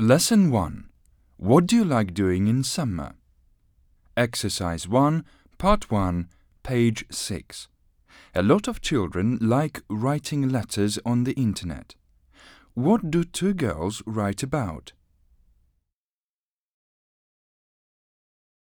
Lesson 1 What do you like doing in summer? Exercise 1, Part 1, page 6. A lot of children like writing letters on the internet. What do two girls write about?